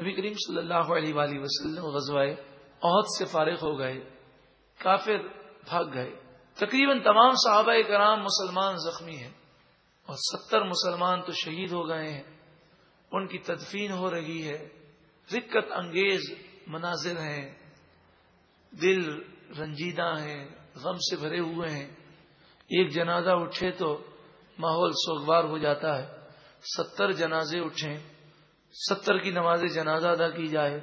نبی کریم صلی اللہ علیہ وآلہ وسلم غزوائے عہد سے فارغ ہو گئے، کافر بھاگ گئے۔ تقریباً تمام صحابہ کرام مسلمان زخمی ہیں اور ستر مسلمان تو شہید ہو گئے ہیں۔ ان کی تدفین ہو رہی ہے، رکت انگیز مناظر ہیں، دل رنجیدہ ہیں، غم سے بھرے ہوئے ہیں۔ ایک جنازہ اٹھے تو ماحول سوگوار ہو جاتا ہے۔ ستر جنازے اٹھیں ستر کی نماز جنازہ ادا کی جائے،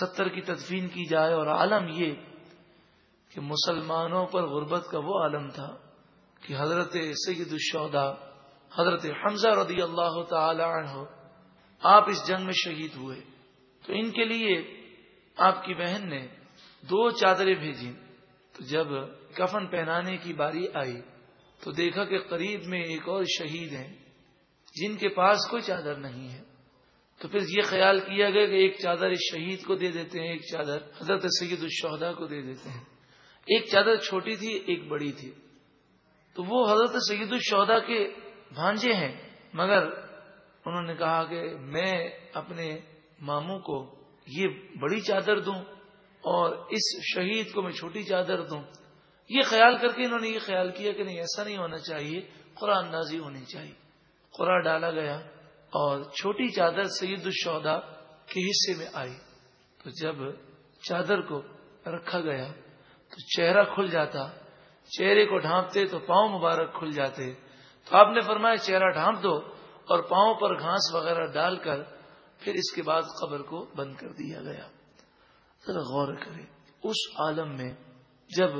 ستر کی تدفین کی جائے اور عالم یہ کہ مسلمانوں پر غربت کا وہ عالم تھا کہ حضرت سید الشہدا حضرت حمزہ رضی اللہ تعالی عنہ آپ اس جنگ میں شہید ہوئے۔ تو ان کے لیے آپ کی بہن نے دو چادریں بھیجی تو جب کفن پہنانے کی باری آئی تو دیکھا کہ قریب میں ایک اور شہید ہیں جن کے پاس کوئی چادر نہیں ہے۔ تو پھر یہ خیال کیا گیا کہ ایک چادر اس شہید کو دے دیتے ہیں، ایک چادر حضرت سید الشہدا کو دے دیتے ہیں۔ ایک چادر چھوٹی تھی، ایک بڑی تھی۔ تو وہ حضرت سید الشہدا کے بھانجے ہیں۔ مگر انہوں نے کہا کہ میں اپنے ماموں کو یہ بڑی چادر دوں اور اس شہید کو میں چھوٹی چادر دوں۔ یہ خیال کر کے انہوں نے یہ خیال کیا کہ نہیں، ایسا نہیں ہونا چاہیے، قرآن نازی ہونی چاہیے۔ قرآن ڈالا گیا۔ اور چھوٹی چادر سید الشہدا کے حصے میں آئی۔ تو جب چادر کو رکھا گیا تو چہرہ کھل جاتا، چہرے کو ڈھانپتے تو پاؤں مبارک کھل جاتے۔ تو آپ نے فرمایا، چہرہ ڈھانپ دو اور پاؤں پر گھاس وغیرہ ڈال کر پھر اس کے بعد قبر کو بند کر دیا گیا۔ ذرا غور کرے اس عالم میں جب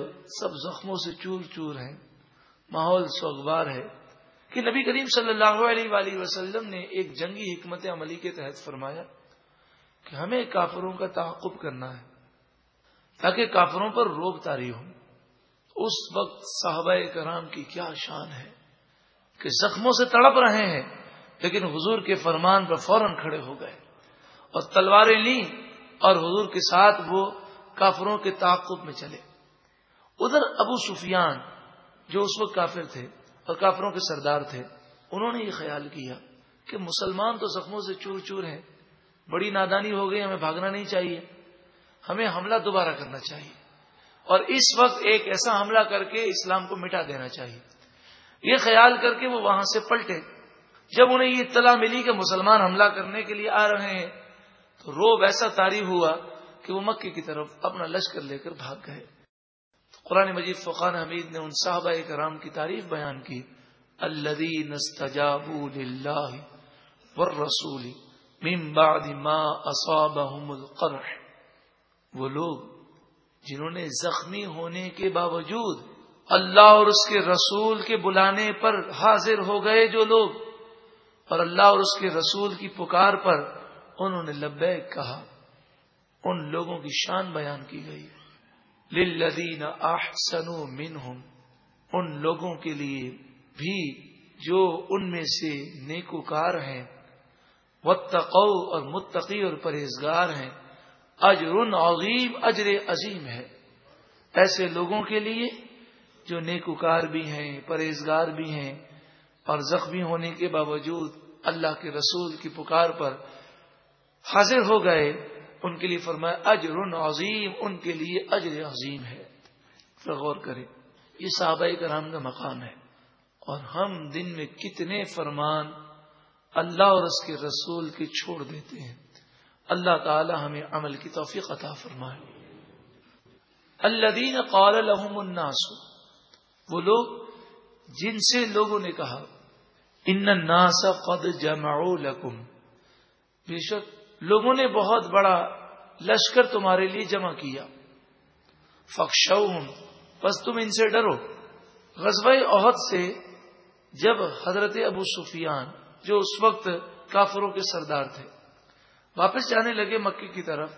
سب زخموں سے چور چور ہیں، ماحول سوگوار ہے کہ نبی کریم صلی اللہ علیہ وآلہ وسلم نے ایک جنگی حکمت عملی کے تحت فرمایا کہ ہمیں کافروں کا تعاقب کرنا ہے، تاکہ کافروں پر روب تاری ہو۔ اس وقت صحابہ کرام کی کیا شان ہے کہ زخموں سے تڑپ رہے ہیں، لیکن حضور کے فرمان پر فوراً کھڑے ہو گئے اور تلواریں لی اور حضور کے ساتھ وہ کافروں کے تعاقب میں چلے۔ ادھر ابو سفیان جو اس وقت کافر تھے اور کافروں کے سردار تھے۔ انہوں نے یہ خیال کیا کہ مسلمان تو زخموں سے چور چور ہیں، بڑی نادانی ہو گئی، ہمیں بھاگنا نہیں چاہیے۔ ہمیں حملہ دوبارہ کرنا چاہیے۔ اور اس وقت ایک ایسا حملہ کر کے اسلام کو مٹا دینا چاہیے۔ یہ خیال کر کے وہ وہاں سے پلٹے۔ جب انہیں یہ اطلاع ملی کہ مسلمان حملہ کرنے کے لیے آ رہے ہیں، تو روب ایسا تاری ہوا کہ وہ مکے کی طرف اپنا لشکر لے کر بھاگ گئے۔ قرآن مجید فقان حمید نے ان صحابہ کرام کی تعریف بیان کی الذین استجابوا للہ والرسول من بعد ما اصابهم القرح۔ وہ لوگ جنہوں نے زخمی ہونے کے باوجود اللہ اور اس کے رسول کے بلانے پر حاضر ہو گئے جو لوگ، اور اللہ اور اس کے رسول کی پکار پر انہوں نے لبیک کہا۔ ان لوگوں کی شان بیان کی گئی۔ للذین احسنوا منہم، ان لوگوں کے لیے بھی جو ان میں سے نیکوکار ہیں۔ واتقو اور متقی اور پرہیزگار ہیں۔ اجر عظیم اجر عظیم ہے۔ ایسے لوگوں کے لیے جو نیکوکار بھی ہیں، پرہیزگار بھی ہیں اور زخمی ہونے کے باوجود اللہ کے رسول کی پکار پر حاضر ہو گئے۔ ان کے لیے فرمایا، اجر عظیم، ان کے لیے اجر عظیم ہے۔ غور کریں، یہ صحابہ کرام کا مقام ہے۔ اور ہم دن میں کتنے فرمان اللہ اور اس کے رسول کے چھوڑ دیتے ہیں۔ اللہ تعالی ہمیں عمل کی توفیق عطا فرمائے۔ اللہ دین قال لهم الناس، وہ لوگ جن سے لوگوں نے کہا، ان الناس قد جمعوا لكم بے شک لوگوں نے بہت بڑا لشکر تمہارے لیے جمع کیا۔ فخش بس تم ان سے ڈرو۔ غزب عہد سے جب حضرت ابو سفیان، جو اس وقت کافروں کے سردار تھے، واپس جانے لگے مکے کی طرف،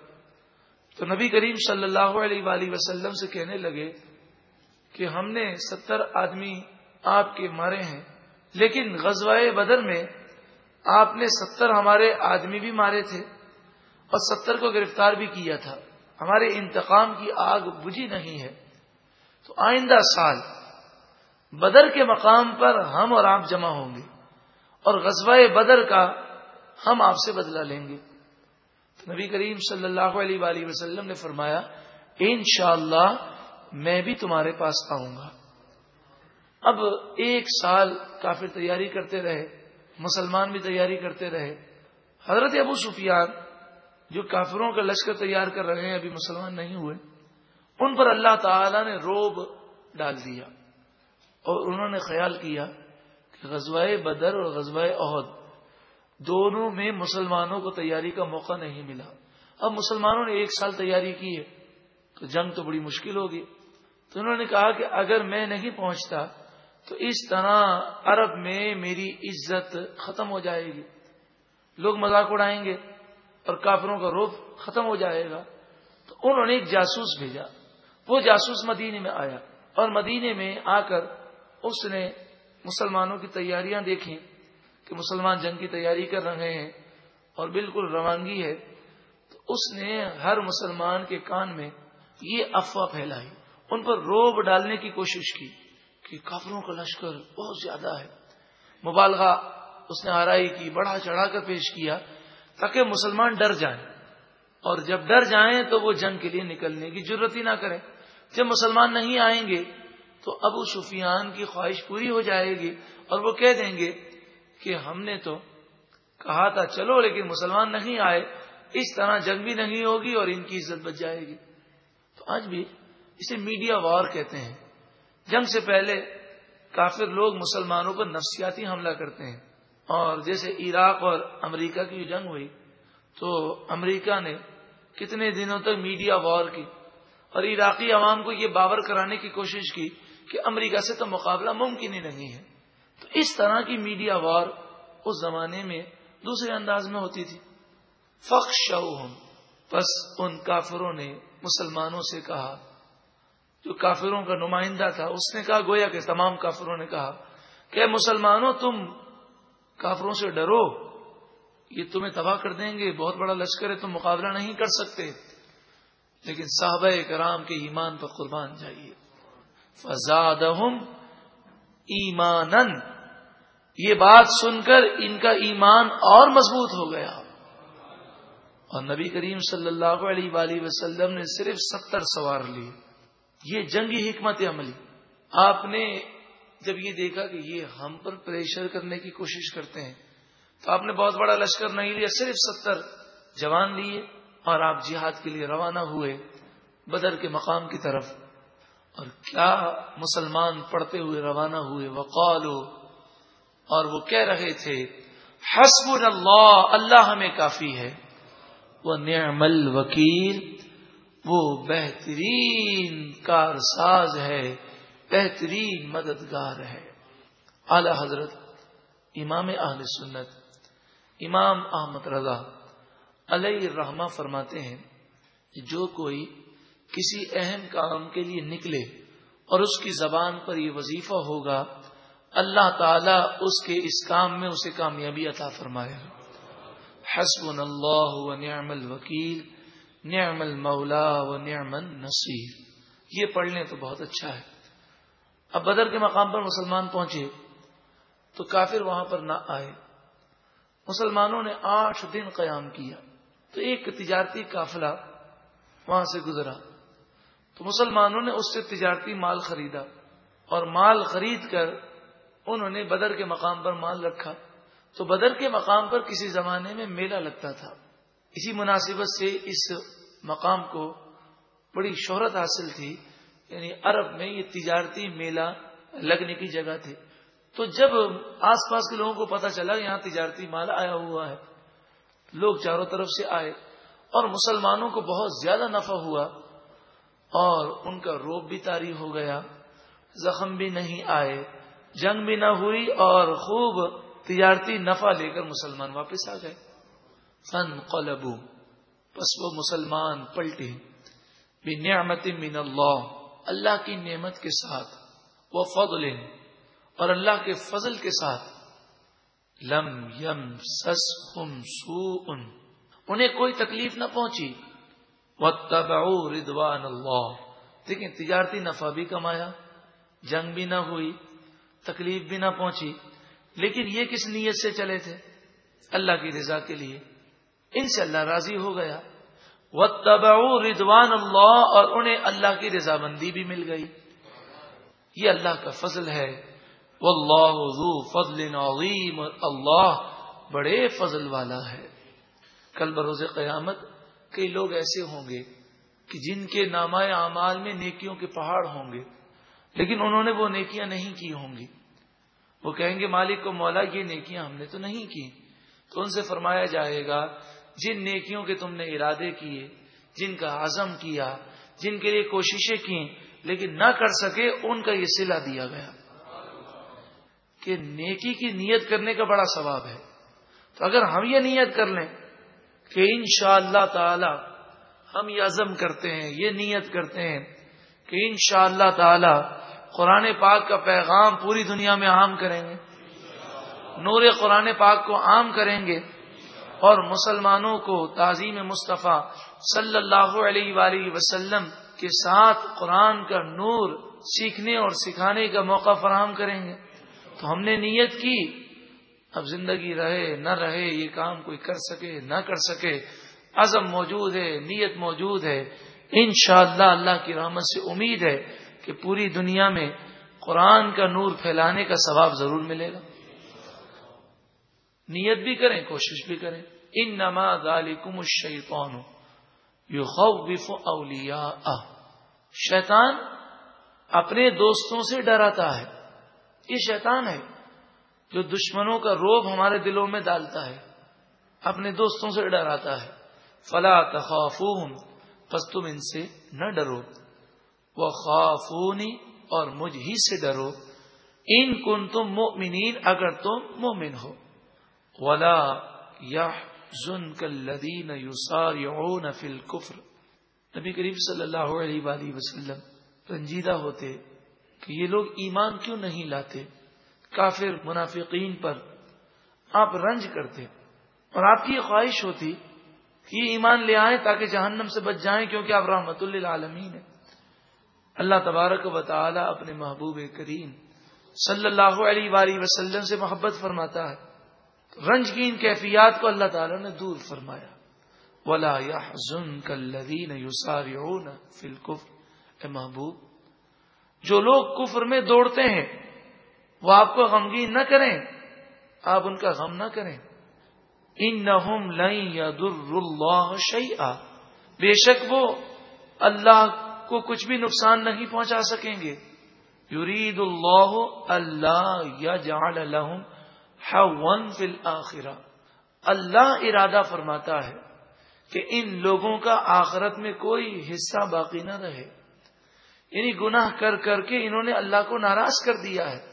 تو نبی کریم صلی اللہ علیہ وآلہ وسلم سے کہنے لگے کہ ہم نے ستر آدمی آپ کے مارے ہیں، لیکن غزوہ بدر میں آپ نے ستر ہمارے آدمی بھی مارے تھے۔ اور ستر کو گرفتار بھی کیا تھا۔ ہمارے انتقام کی آگ بجھی نہیں ہے۔ تو آئندہ سال بدر کے مقام پر ہم اور آپ جمع ہوں گے اور غزوہ بدر کا ہم آپ سے بدلہ لیں گے۔ تو نبی کریم صلی اللہ علیہ وآلہ وسلم نے فرمایا، انشاءاللہ اللہ میں بھی تمہارے پاس آؤں گا۔ اب ایک سال کافر تیاری کرتے رہے، مسلمان بھی تیاری کرتے رہے۔ حضرت ابو سفیان جو کافروں کا لشکر تیار کر رہے ہیں، ابھی مسلمان نہیں ہوئے۔ ان پر اللہ تعالی نے روب ڈال دیا اور انہوں نے خیال کیا کہ غزوائے بدر اور غزوائے عہد دونوں میں مسلمانوں کو تیاری کا موقع نہیں ملا۔ اب مسلمانوں نے ایک سال تیاری کی ہے، تو جنگ تو بڑی مشکل ہوگی تو انہوں نے کہا کہ اگر میں نہیں پہنچتا تو اس طرح عرب میں میری عزت ختم ہو جائے گی۔ لوگ مذاق اڑائیں گے۔ اور کافروں کا روپ ختم ہو جائے گا۔ تو انہوں نے ایک جاسوس بھیجا۔ وہ جاسوس مدینے میں آیا اور مدینے میں آ کر اس نے مسلمانوں کی تیاریاں دیکھی کہ مسلمان جنگ کی تیاری کر رہے ہیں اور بالکل روانگی ہے۔ تو اس نے ہر مسلمان کے کان میں یہ افواہ پھیلائی۔ ان پر روب ڈالنے کی کوشش کی کہ کافروں کا لشکر بہت زیادہ ہے۔ مبالغہ اس نے آرائی کی، بڑھا چڑھا کر پیش کیا۔ تاکہ مسلمان ڈر جائیں۔ اور جب ڈر جائیں تو وہ جنگ کے لیے نکلنے کی ضرورت ہی نہ کریں۔ جب مسلمان نہیں آئیں گے تو ابو سفیان کی خواہش پوری ہو جائے گی اور وہ کہہ دیں گے کہ ہم نے تو کہا تھا چلو لیکن مسلمان نہیں آئے، اس طرح جنگ بھی نہیں ہوگی اور ان کی عزت بچ جائے گی۔ تو آج بھی اسے میڈیا وار کہتے ہیں۔ جنگ سے پہلے کافر لوگ مسلمانوں پر نفسیاتی حملہ کرتے ہیں۔ اور جیسے عراق اور امریکہ کی جنگ ہوئی، تو امریکہ نے کتنے دنوں تک میڈیا وار کی اور عراقی عوام کو یہ باور کرانے کی کوشش کی کہ امریکہ سے تو مقابلہ ممکن ہی نہیں ہے۔ تو اس طرح کی میڈیا وار اس زمانے میں دوسرے انداز میں ہوتی تھی۔ فخ بس ان کافروں نے مسلمانوں سے کہا۔ جو کافروں کا نمائندہ تھا، اس نے کہا، گویا کہ تمام کافروں نے کہا کہ مسلمانوں، تم کافروں سے ڈرو، یہ تمہیں تباہ کر دیں گے، بہت بڑا لشکر ہے، تم مقابلہ نہیں کر سکتے۔ لیکن صحابہ کرام کے ایمان پر قربان جائیے۔ فزاد ایمان یہ بات سن کر ان کا ایمان اور مضبوط ہو گیا۔ اور نبی کریم صلی اللہ علیہ وآلہ وسلم نے صرف ستر سوار لی یہ جنگی حکمت عملی۔ آپ نے جب یہ دیکھا کہ یہ ہم پر پریشر کرنے کی کوشش کرتے ہیں، تو آپ نے بہت بڑا لشکر نہیں لیا، صرف ستر جوان لیے اور آپ جہاد کے لیے روانہ ہوئے بدر کے مقام کی طرف۔ اور کیا مسلمان پڑھتے ہوئے روانہ ہوئے؟ وقالو۔ اور وہ کہہ رہے تھے حسب اللہ اللہ ہمیں کافی ہے۔ وہ نعم الوکیل۔ وہ بہترین کار ساز ہے۔ بہترین مددگار ہے۔ اعلی حضرت، امام اہل سنت، امام احمد رضا علیہ الرحمہ فرماتے ہیں کہ جو کوئی کسی اہم کام کے لیے نکلے اور اس کی زبان پر یہ وظیفہ ہوگا، اللہ تعالی اس کے اس کام میں اسے کامیابی عطا فرمائے گا۔ حسب اللہ و نعم الوکیل، نعم المولا و نعم النصیر۔ یہ پڑھ لیں تو بہت اچھا ہے۔ اب بدر کے مقام پر مسلمان پہنچے تو کافر وہاں پر نہ آئے۔ مسلمانوں نے آٹھ دن قیام کیا تو ایک تجارتی قافلہ وہاں سے گزرا۔ تو مسلمانوں نے اس سے تجارتی مال خریدا اور مال خرید کر انہوں نے بدر کے مقام پر مال رکھا۔ تو بدر کے مقام پر کسی زمانے میں میلہ لگتا تھا۔ اسی مناسبت سے اس مقام کو بڑی شہرت حاصل تھی۔ یعنی عرب میں یہ تجارتی میلہ لگنے کی جگہ تھی تو جب آس پاس کے لوگوں کو پتا چلا یہاں تجارتی مال آیا ہوا ہے، لوگ چاروں طرف سے آئے اور مسلمانوں کو بہت زیادہ نفع ہوا اور ان کا روب بھی تاری ہو گیا، زخم بھی نہیں آئے، جنگ بھی نہ ہوئی اور خوب تجارتی نفع لے کر مسلمان واپس آ گئے۔ فن قلبو، پس وہ مسلمان پلٹے۔ بھی نعمت من اللہ۔ اللہ کی نعمت کے ساتھ، وہ فضل اور اللہ کے فضل کے ساتھ۔ لم یم سس سو انہیں کوئی تکلیف نہ پہنچی۔ وہ ردوان اللہ۔ لیکن تجارتی نفع بھی کمایا، جنگ بھی نہ ہوئی، تکلیف بھی نہ پہنچی۔ لیکن یہ کس نیت سے چلے تھے؟ اللہ کی رضا کے لیے۔ ان سے اللہ راضی ہو گیا۔ وہ ردوان اللہ اور انہیں اللہ کی رضامندی بھی مل گئی۔ یہ اللہ کا فضل ہے۔ واللہ ذو فضل عظیم اور اللہ بڑے فضل والا ہے۔ کل بروز قیامت کئی لوگ ایسے ہوں گے کہ جن کے نامہ اعمال میں نیکیوں کے پہاڑ ہوں گے، لیکن انہوں نے وہ نیکیاں نہیں کی ہوں گی۔ وہ کہیں گے، مالک کو مولا، یہ نیکیاں ہم نے تو نہیں کی۔ تو ان سے فرمایا جائے گا جن نیکیوں کے تم نے ارادے کیے، جن کا عزم کیا، جن کے لیے کوششیں کی لیکن نہ کر سکے، ان کا یہ سلا دیا گیا۔ کہ نیکی کی نیت کرنے کا بڑا ثواب ہے۔ تو اگر ہم یہ نیت کر لیں کہ ان شاء اللہ تعالی ہم یہ عزم کرتے ہیں، یہ نیت کرتے ہیں کہ ان شاء اللہ تعالی قرآن پاک کا پیغام پوری دنیا میں عام کریں گے، نور قرآن پاک کو عام کریں گے اور مسلمانوں کو تعظیم مصطفیٰ صلی اللہ علیہ وآلہ وسلم کے ساتھ قرآن کا نور سیکھنے اور سکھانے کا موقع فراہم کریں گے۔ تو ہم نے نیت کی۔ اب زندگی رہے، نہ رہے، یہ کام کوئی کر سکے، نہ کر سکے۔ عزم موجود ہے، نیت موجود ہے۔ انشاءاللہ اللہ اللہ کی رحمت سے امید ہے کہ پوری دنیا میں قرآن کا نور پھیلانے کا ثواب ضرور ملے گا۔ نیت بھی کریں، کوشش بھی کریں۔ ان نماز علیکم الشیطان یخوف اولیاء شیطان اپنے دوستوں سے ڈراتا ہے۔ یہ شیطان ہے جو دشمنوں کا روب ہمارے دلوں میں ڈالتا ہے۔ اپنے دوستوں سے ڈراتا ہے۔ فلا تخافون، پس تم ان سے نہ ڈرو۔ وہ خوافونی اور مجھ ہی سے ڈرو۔ ان کن تم مومنین اگر تم مومن ہو۔ ولا یا زن کلین یوسار یون فل کفر نبی کریم صلی اللہ علیہ وآلہ وسلم رنجیدہ ہوتے کہ یہ لوگ ایمان کیوں نہیں لاتے؟ کافر منافقین پر آپ رنج کرتے اور آپ کی یہ خواہش ہوتی کہ یہ ایمان لے آئیں تاکہ جہنم سے بچ جائیں کیونکہ آپ رحمت للعالمین ہیں۔ اللہ تبارک و تعالی اپنے محبوب کریم صلی اللہ علیہ وآلہ وسلم سے محبت فرماتا ہے۔ رنج کی ان کیفیات کو اللہ تعالی نے دور فرمایا۔ ولا یا کلین یوسار اے محبوب، جو لوگ کفر میں دوڑتے ہیں، وہ آپ کو غمگین نہ کریں۔ آپ ان کا غم نہ کریں۔ ان نہ اللہ شعی بے شک وہ اللہ کو کچھ بھی نقصان نہیں پہنچا سکیں گے۔ یرید اللہ اللہ یا جعل ون فل آخرا اللہ ارادہ فرماتا ہے کہ ان لوگوں کا آخرت میں کوئی حصہ باقی نہ رہے۔ یعنی گناہ کر کر کے انہوں نے اللہ کو ناراض کر دیا ہے۔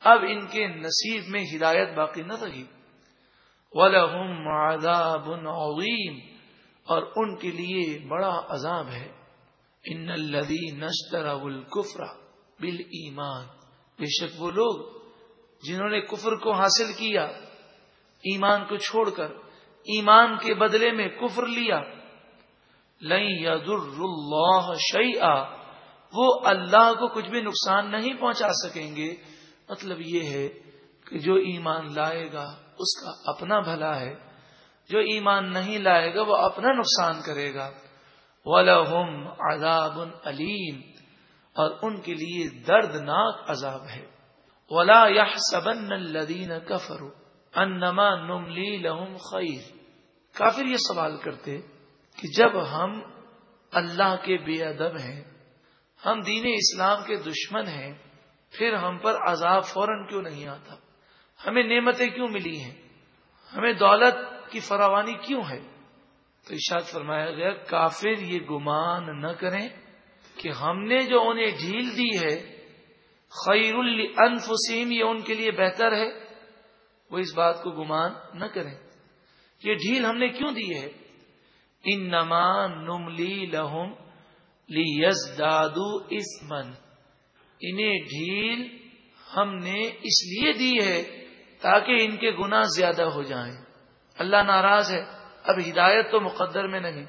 اب ان کے نصیب میں ہدایت باقی نہ رہی۔ ولہم عذاب عظیم اور ان کے لیے بڑا عذاب ہے۔ ان الذی نشتر الکفر بالایمان بے شک وہ لوگ جنہوں نے کفر کو حاصل کیا، ایمان کو چھوڑ کر، ایمان کے بدلے میں کفر لیا۔ لئی اللہ شعی وہ اللہ کو کچھ بھی نقصان نہیں پہنچا سکیں گے۔ مطلب یہ ہے کہ جو ایمان لائے گا، اس کا اپنا بھلا ہے۔ جو ایمان نہیں لائے گا، وہ اپنا نقصان کرے گا۔ وَلَهُمْ عَذَابٌ علیم اور ان کے لیے دردناک عذاب ہے۔ ولا یا سبن الدین کفر انما نملی لہم خیر کافر یہ سوال کرتے کہ جب ہم اللہ کے بے ادب ہیں، ہم دین اسلام کے دشمن ہیں، پھر ہم پر عذاب فوراً کیوں نہیں آتا؟ ہمیں نعمتیں کیوں ملی ہیں؟ ہمیں دولت کی فراوانی کیوں ہے؟ تو اشاد فرمایا گیا، کافر یہ گمان نہ کریں کہ ہم نے جو انہیں ڈھیل دی ہے خیر الفسیم یہ ان کے لیے بہتر ہے۔ وہ اس بات کو گمان نہ کریں۔ یہ ڈھیل ہم نے کیوں دی ہے؟ ان نمان نملی لہم لی دادو انہیں ڈھیل ہم نے اس لیے دی ہے تاکہ ان کے گنا زیادہ ہو جائیں۔ اللہ ناراض ہے۔ اب ہدایت تو مقدر میں نہیں،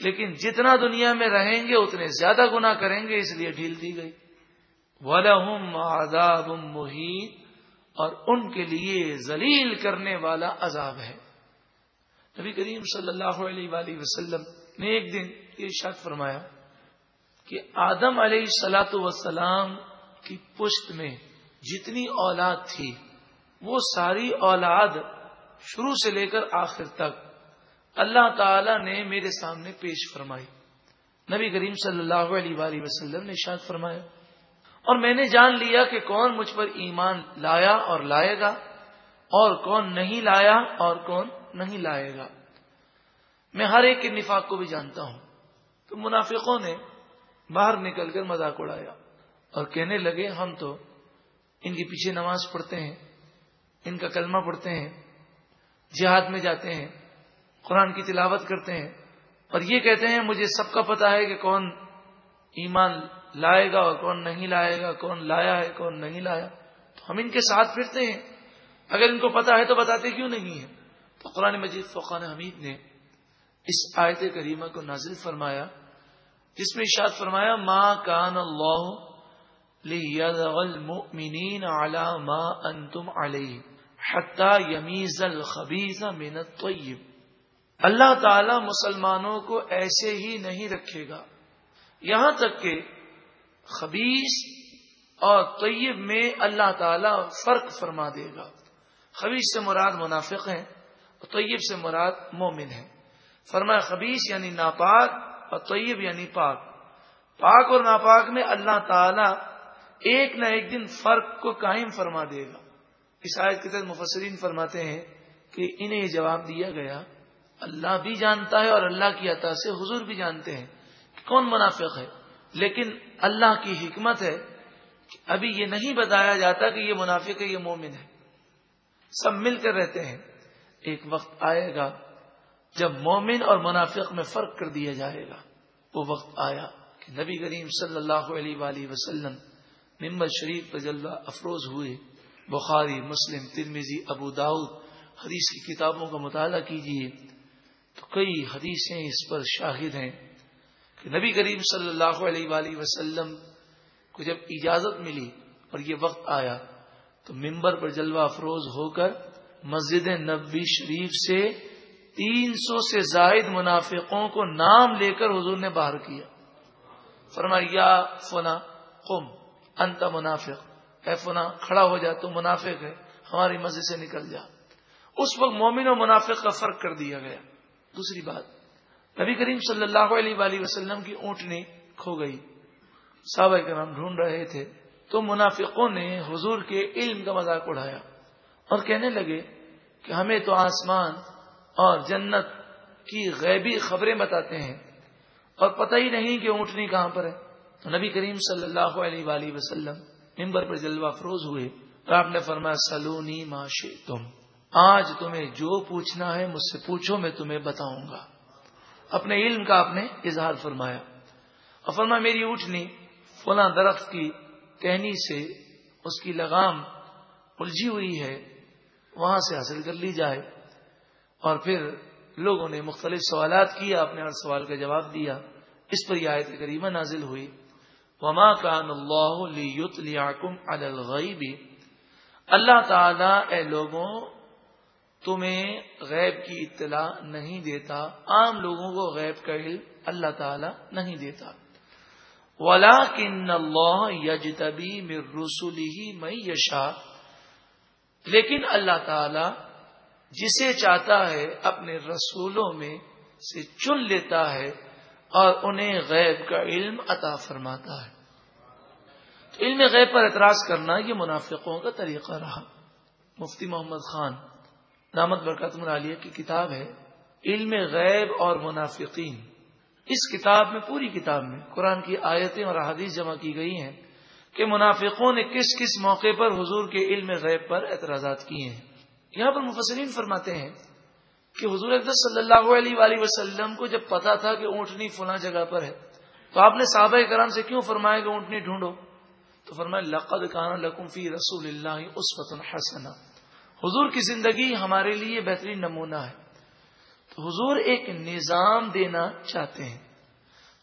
لیکن جتنا دنیا میں رہیں گے، اتنے زیادہ گنا کریں گے، اس لیے ڈھیل دی گئی۔ ولہم عذاب محیط اور ان کے لیے ذلیل کرنے والا عذاب ہے۔ نبی کریم صلی اللہ علیہ وآلہ وسلم نے ایک دن یہ شک فرمایا کہ آدم علیہ سلاۃ وسلام کی پشت میں جتنی اولاد تھی، وہ ساری اولاد شروع سے لے کر آخر تک اللہ تعالی نے میرے سامنے پیش فرمائی۔ نبی کریم صلی اللہ علیہ وآلہ وسلم نے شاد فرمایا اور میں نے جان لیا کہ کون مجھ پر ایمان لایا اور لائے گا اور کون نہیں لایا اور کون نہیں لائے گا۔ میں ہر ایک کے نفاق کو بھی جانتا ہوں۔ تو منافقوں نے باہر نکل کر مذاق اڑایا اور کہنے لگے، ہم تو ان کے پیچھے نماز پڑھتے ہیں، ان کا کلمہ پڑھتے ہیں، جہاد میں جاتے ہیں، قرآن کی تلاوت کرتے ہیں۔ اور یہ کہتے ہیں، مجھے سب کا پتا ہے کہ کون ایمان لائے گا اور کون نہیں لائے گا، کون لایا ہے، کون نہیں لایا۔ تو ہم ان کے ساتھ پھرتے ہیں۔ اگر ان کو پتا ہے تو بتاتے کیوں نہیں ہے تو قرآن مجید فقان حمید نے اس آیت کریمہ کو نازل فرمایا، جس میں اشاد فرمایا، ما کان اللہ المؤمنین علی ما انتم علیہ حتی یمیز الخبیث من الطیب. اللہ تعالی مسلمانوں کو ایسے ہی نہیں رکھے گا۔ یہاں تک کہ خبیص اور طیب میں اللہ تعالی فرق فرما دے گا۔ خبیص سے مراد منافق ہیں اور طیب سے مراد مومن ہے فرمایا خبیص یعنی ناپاک اور طیب یعنی پاک۔ پاک اور ناپاک میں اللہ تعالی ایک نہ ایک دن فرق کو قائم فرما دے گا۔ اس آیت کے تحت مفسرین فرماتے ہیں کہ انہیں یہ جواب دیا گیا، اللہ بھی جانتا ہے اور اللہ کی عطا سے حضور بھی جانتے ہیں کہ کون منافق ہے۔ لیکن اللہ کی حکمت ہے کہ ابھی یہ نہیں بتایا جاتا کہ یہ منافق ہے، یہ مومن ہے۔ سب مل کر رہتے ہیں۔ ایک وقت آئے گا جب مومن اور منافق میں فرق کر دیا جائے گا۔ وہ وقت آیا کہ نبی کریم صلی اللہ علیہ وآلہ وسلم ممبر شریف جلوہ افروز ہوئے، بخاری، مسلم ترمیزی ابو داود حدیث کی کتابوں کا مطالعہ کیجیے تو کئی حدیثیں اس پر شاہد ہیں۔ کہ نبی کریم صلی اللہ علیہ وآلہ وسلم کو جب اجازت ملی اور یہ وقت آیا تو ممبر پر جلوہ افروز ہو کر مسجد نبی شریف سے تین سو سے زائد منافقوں کو نام لے کر حضور نے باہر کیا۔ فرمایا فنا قم انت منافق۔ اے فنا کھڑا ہو جا، تو منافق ہے، ہماری مسجد سے نکل جا۔ اس وقت مومن و منافق کا فرق کر دیا گیا۔ دوسری بات نبی کریم صلی اللہ علیہ وآلہ وسلم کی اونٹنی کھو گئی۔ صحابہ کے ڈھونڈ رہے تھے۔ تو منافقوں نے حضور کے علم کا مذاق اڑایا اور کہنے لگے کہ ہمیں تو آسمان اور جنت کی غیبی خبریں بتاتے ہیں اور پتہ ہی نہیں کہ اونٹنی کہاں پر ہے۔ تو نبی کریم صلی اللہ علیہ وآلہ وسلم ممبر پر جلوہ فروز ہوئے۔ اور آپ نے فرمایا، سلونی معاشی تم آج تمہیں جو پوچھنا ہے مجھ سے پوچھو، میں تمہیں بتاؤں گا۔ اپنے علم کا آپ نے اظہار فرمایا۔ اور فرما میری اونٹنی فلاں درخت کی ٹہنی سے اس کی لگام الجھی ہوئی ہے، وہاں سے حاصل کر لی جائے۔ اور پھر لوگوں نے مختلف سوالات کیا اپنے ہر سوال کا جواب دیا۔ اس پر یہ آیت قریبا نازل ہوئی۔ وما کان اللہ اللہ تعالی اے لوگوں تمہیں غیب کی اطلاع نہیں دیتا، عام لوگوں کو غیب کا علم اللہ تعالی نہیں دیتا۔ ولا کن اللہ یجتبی میں رسولی ہی میں یشا لیکن اللہ تعالی جسے چاہتا ہے اپنے رسولوں میں سے چن لیتا ہے اور انہیں غیب کا علم عطا فرماتا ہے۔ تو علم غیب پر اعتراض کرنا یہ منافقوں کا طریقہ رہا۔ مفتی محمد خان دامت برکت مرالیہ کی کتاب ہے، علم غیب اور منافقین۔ اس کتاب میں، پوری کتاب میں قرآن کی آیتیں اور احادیث جمع کی گئی ہیں کہ منافقوں نے کس کس موقع پر حضور کے علم غیب پر اعتراضات کیے ہیں۔ یہاں پر مفسرین فرماتے ہیں کہ حضور اقدس صلی اللہ علیہ وآلہ وسلم کو جب پتا تھا کہ اونٹنی فلاں جگہ پر ہے، تو آپ نے صحابہ کرام سے کیوں فرمایا کہ اونٹنی ڈھونڈو؟ تو فرمایا، لقد کان لکم فی رسول اللہ اس حسنا حضور کی زندگی ہمارے لیے بہترین نمونہ ہے۔ تو حضور ایک نظام دینا چاہتے ہیں۔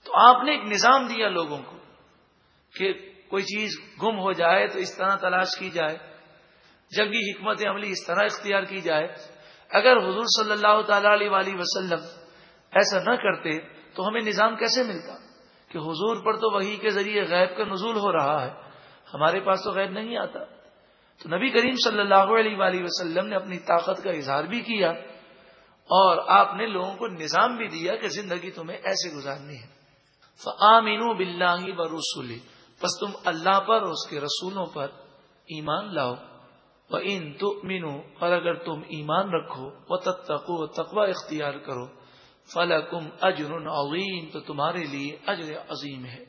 تو آپ نے ایک نظام دیا لوگوں کو کہ کوئی چیز گم ہو جائے تو اس طرح تلاش کی جائے، جنگی حکمت عملی اس طرح اختیار کی جائے۔ اگر حضور صلی اللہ تعالی علیہ وسلم ایسا نہ کرتے تو ہمیں نظام کیسے ملتا؟ کہ حضور پر تو وہی کے ذریعے غیب کا نزول ہو رہا ہے، ہمارے پاس تو غیب نہیں آتا۔ تو نبی کریم صلی اللہ علیہ وآلہ وسلم نے اپنی طاقت کا اظہار بھی کیا اور آپ نے لوگوں کو نظام بھی دیا کہ زندگی تمہیں ایسے گزارنی ہے۔ فآمینو باللہ و رسولی بس تم اللہ پر اور اس کے رسولوں پر ایمان لاؤ۔ وہ ان اور اگر تم ایمان رکھو وہ تتقو تقوا اختیار کرو فلکم اجر عظیم تو تمہارے لیے اجر عظیم ہے۔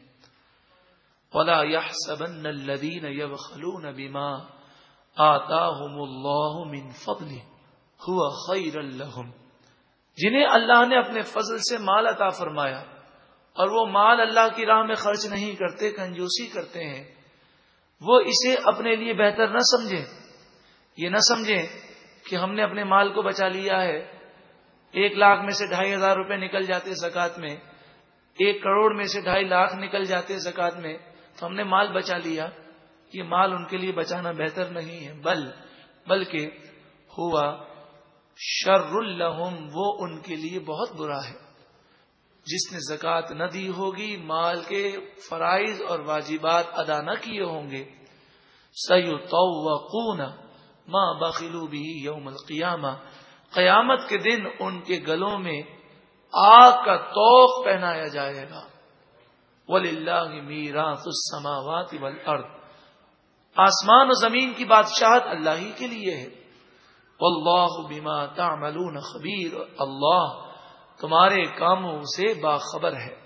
ولا يحسبن الذين يبخلون بما آتاهم الله من فضله هو خير لهم جنہیں اللہ نے اپنے فضل سے مال عطا فرمایا، اور وہ مال اللہ کی راہ میں خرچ نہیں کرتے، کنجوسی کرتے ہیں۔ وہ اسے اپنے لیے بہتر نہ سمجھے یہ نہ سمجھے کہ ہم نے اپنے مال کو بچا لیا ہے۔ ایک لاکھ میں سے ڈھائی ہزار روپے نکل جاتے زکات میں، ایک کروڑ میں سے ڈھائی لاکھ نکل جاتے زکات میں، تو ہم نے مال بچا لیا۔ یہ مال ان کے لیے بچانا بہتر نہیں ہے، بل، بلکہ ہوا شر الحم وہ ان کے لیے بہت برا ہے۔ جس نے زکوٰۃ نہ دی ہوگی، مال کے فرائض اور واجبات ادا نہ کیے ہوں گے سیو تو ماں بخلو بھی یوم القیامہ۔ قیامت کے دن ان کے گلوں میں آگ کا توق پہنایا جائے گا۔ ولی اللہ میرا السماوات والارض آسمان و زمین کی بادشاہت اللہ ہی کے لیے ہے۔ اللہ بما تعملون خبیر۔ اللہ تمہارے کاموں سے باخبر ہے۔